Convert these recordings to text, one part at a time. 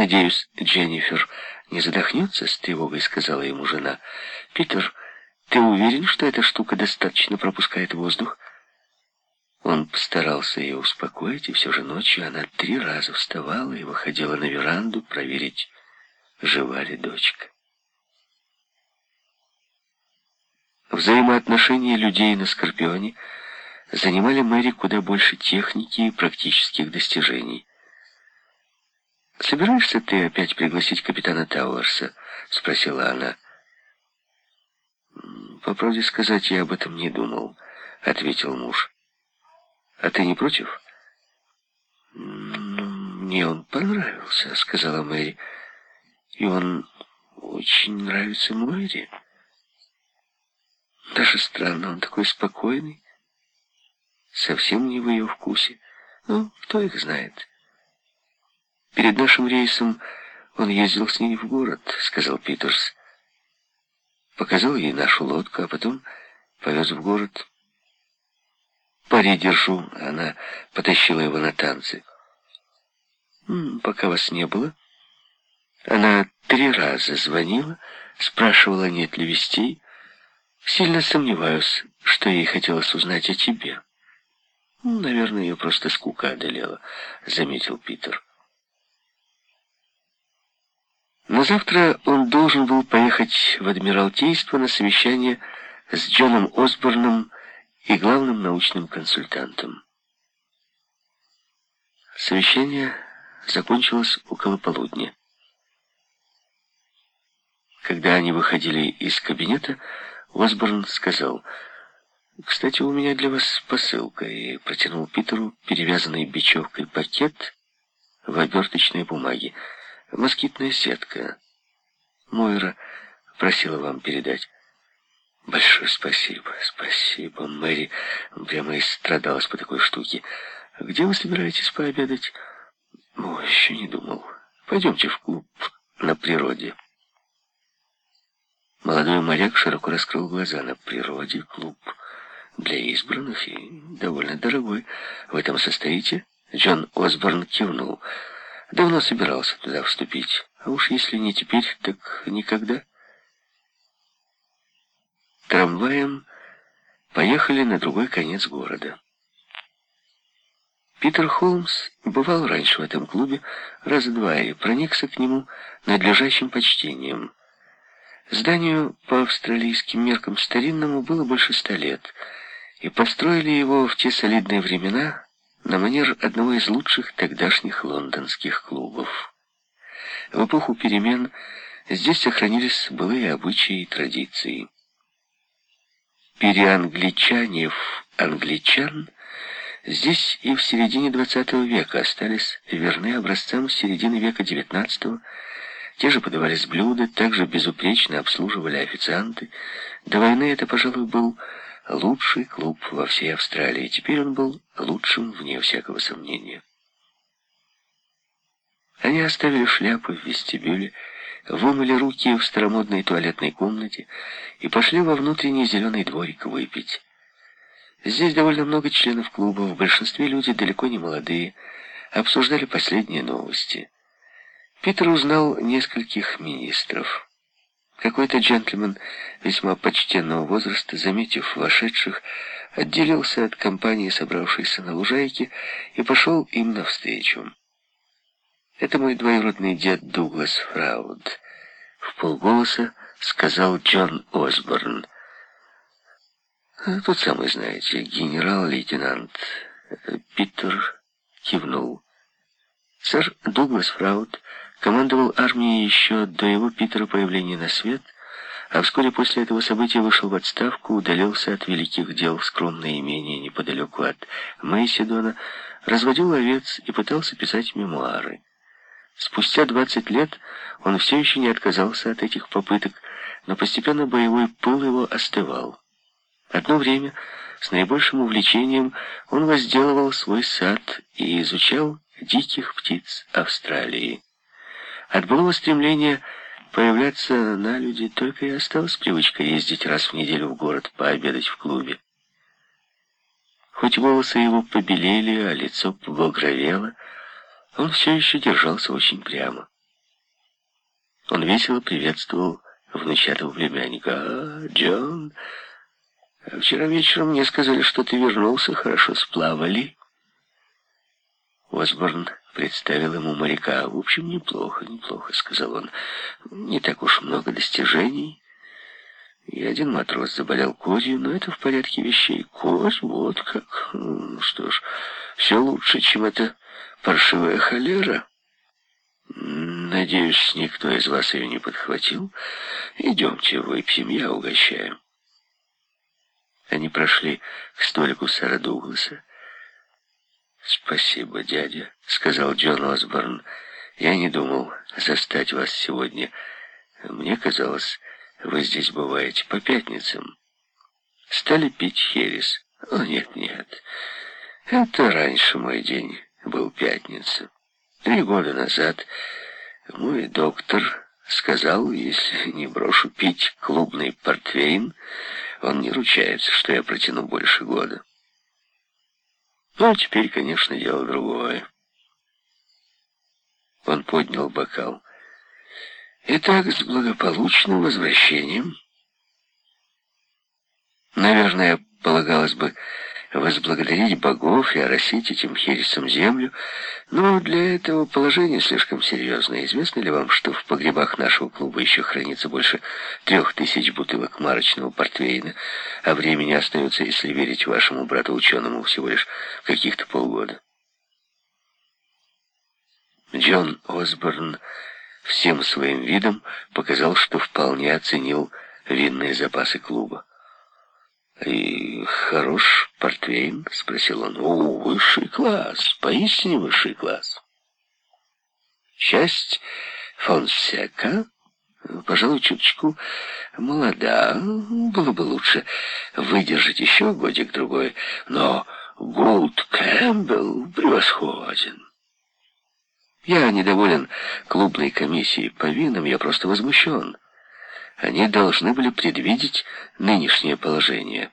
надеюсь, Дженнифер не задохнется с тревогой», — сказала ему жена. «Питер, ты уверен, что эта штука достаточно пропускает воздух?» Он постарался ее успокоить, и все же ночью она три раза вставала и выходила на веранду проверить, жива ли дочка. Взаимоотношения людей на Скорпионе занимали Мэри куда больше техники и практических достижений. «Собираешься ты опять пригласить капитана Тауэрса?» — спросила она. «По правде сказать, я об этом не думал», — ответил муж. «А ты не против?» «Мне он понравился», — сказала Мэри. «И он очень нравится Мэри». Даже странно, он такой спокойный. Совсем не в ее вкусе. Ну, кто их знает. Перед нашим рейсом он ездил с ней в город, сказал Питерс. Показал ей нашу лодку, а потом повез в город. Пари держу, она потащила его на танцы. Пока вас не было, она три раза звонила, спрашивала, нет ли вестей, Сильно сомневаюсь, что ей хотелось узнать о тебе. Наверное, ее просто скука одолела, заметил Питер. На завтра он должен был поехать в Адмиралтейство на совещание с Джоном Осборном и главным научным консультантом. Совещание закончилось около полудня. Когда они выходили из кабинета, Осборн сказал, «Кстати, у меня для вас посылка», и протянул Питеру перевязанный бечевкой пакет в оберточной бумаге. «Москитная сетка. Мойра просила вам передать». «Большое спасибо, спасибо, Мэри. Прямо и страдалась по такой штуке. Где вы собираетесь пообедать?» «О, еще не думал. Пойдемте в клуб на природе». Молодой моряк широко раскрыл глаза на природе, клуб для избранных и довольно дорогой. В этом состоите? Джон Осборн кивнул. Давно собирался туда вступить. А уж если не теперь, так никогда. Трамваем поехали на другой конец города. Питер Холмс бывал раньше в этом клубе раза два и проникся к нему надлежащим почтением. Зданию по австралийским меркам старинному было больше ста лет, и построили его в те солидные времена на манер одного из лучших тогдашних лондонских клубов. В эпоху перемен здесь сохранились былые обычаи и традиции. Переангличанев англичан здесь и в середине XX века остались верны образцам середины века XIX те же подавались блюда, также безупречно обслуживали официанты. До войны это, пожалуй, был лучший клуб во всей Австралии. Теперь он был лучшим, вне всякого сомнения. Они оставили шляпы в вестибюле, вымыли руки в старомодной туалетной комнате и пошли во внутренний зеленый дворик выпить. Здесь довольно много членов клуба, в большинстве люди далеко не молодые, обсуждали последние новости. Питер узнал нескольких министров. Какой-то джентльмен весьма почтенного возраста, заметив вошедших, отделился от компании, собравшейся на лужайке, и пошел им навстречу. «Это мой двоюродный дед Дуглас Фрауд», — в полголоса сказал Джон Осборн. «Тот самый, знаете, генерал-лейтенант». Питер кивнул. Сэр Дуглас Фрауд командовал армией еще до его Питера появления на свет, а вскоре после этого события вышел в отставку, удалился от великих дел в скромное имение неподалеку от Мейсидона, разводил овец и пытался писать мемуары. Спустя 20 лет он все еще не отказался от этих попыток, но постепенно боевой пыл его остывал. Одно время с наибольшим увлечением он возделывал свой сад и изучал диких птиц Австралии. От былого стремления появляться на люди только и осталась привычка ездить раз в неделю в город пообедать в клубе. Хоть волосы его побелели, а лицо побагровело, он все еще держался очень прямо. Он весело приветствовал внучатого племянника. «А, Джон, вчера вечером мне сказали, что ты вернулся, хорошо сплавали». Осборн представил ему моряка. «В общем, неплохо, неплохо», — сказал он. «Не так уж много достижений». И один матрос заболел козью, но это в порядке вещей. Коз, вот как. Что ж, все лучше, чем эта паршивая холера. Надеюсь, никто из вас ее не подхватил. Идемте, выпьем, я угощаю. Они прошли к столику сэра Дугласа. «Спасибо, дядя», — сказал Джон Осборн. «Я не думал застать вас сегодня. Мне казалось, вы здесь бываете по пятницам». Стали пить херес. «О, нет-нет, это раньше мой день был пятница. Три года назад мой доктор сказал, если не брошу пить клубный портвейн, он не ручается, что я протяну больше года. Ну, а теперь, конечно, дело другое. Он поднял бокал. Итак, с благополучным возвращением. Наверное, полагалось бы возблагодарить богов и оросить этим хересом землю, но для этого положение слишком серьезное. Известно ли вам, что в погребах нашего клуба еще хранится больше трех тысяч бутылок марочного портвейна, а времени остается, если верить вашему брату-ученому, всего лишь каких-то полгода? Джон Осборн всем своим видом показал, что вполне оценил винные запасы клуба. «И хорош портвейн?» — спросил он. «О, высший класс, поистине высший класс». Часть Фонсека, пожалуй, чуточку молода. Было бы лучше выдержать еще годик-другой, но Гулд Кэмпбелл превосходен. Я недоволен клубной комиссией по винам, я просто возмущен. Они должны были предвидеть нынешнее положение.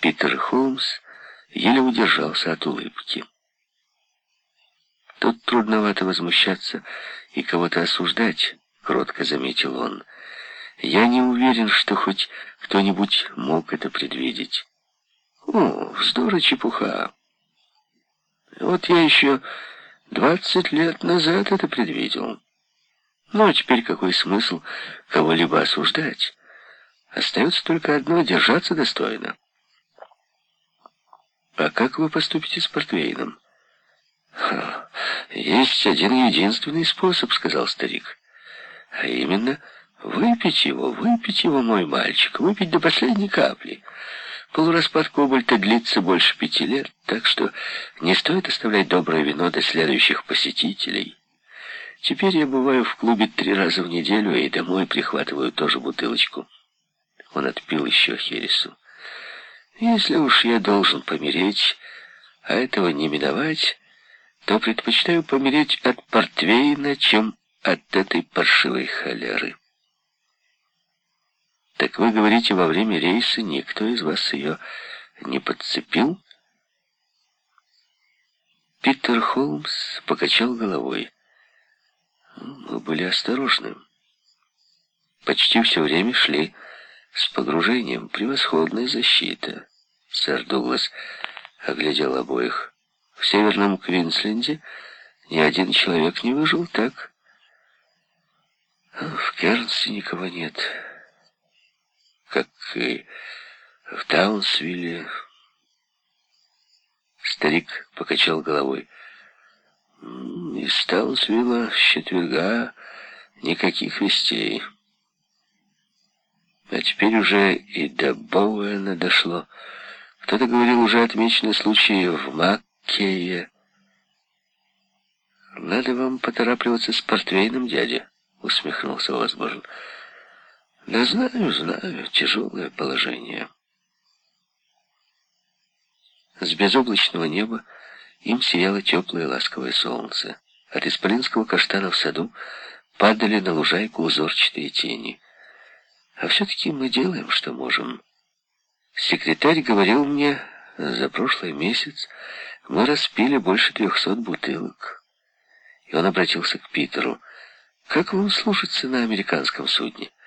Питер Холмс еле удержался от улыбки. Тут трудновато возмущаться и кого-то осуждать, кротко заметил он. Я не уверен, что хоть кто-нибудь мог это предвидеть. О, вздор чепуха. Вот я еще двадцать лет назад это предвидел. Ну, а теперь какой смысл кого-либо осуждать? Остается только одно — держаться достойно. А как вы поступите с портвейном? «Есть один единственный способ», — сказал старик. «А именно, выпить его, выпить его, мой мальчик, выпить до последней капли. Полураспад кобальта длится больше пяти лет, так что не стоит оставлять доброе вино до следующих посетителей». Теперь я бываю в клубе три раза в неделю и домой прихватываю тоже бутылочку. Он отпил еще хересу. Если уж я должен помереть, а этого не миновать, то предпочитаю помереть от портвейна, чем от этой паршивой холеры. Так вы говорите, во время рейса никто из вас ее не подцепил? Питер Холмс покачал головой. Мы были осторожны. Почти все время шли с погружением. Превосходная защита. Сэр Дуглас оглядел обоих. В Северном Квинсленде ни один человек не выжил так. В Кернсе никого нет. Как и в Таунсвилле. Старик покачал головой. Из Таунсвилла с четверга никаких вестей. А теперь уже и до Боуэна дошло. Кто-то говорил, уже отмечены случаи в Маккее. «Надо вам поторапливаться с портвейном, дядя», — усмехнулся Осборн. «Да знаю, знаю, тяжелое положение». С безоблачного неба им сияло теплое ласковое солнце. От исполинского каштана в саду падали на лужайку узорчатые тени. А все-таки мы делаем, что можем. Секретарь говорил мне, за прошлый месяц мы распили больше трехсот бутылок. И он обратился к Питеру. Как вам слушаться на американском судне?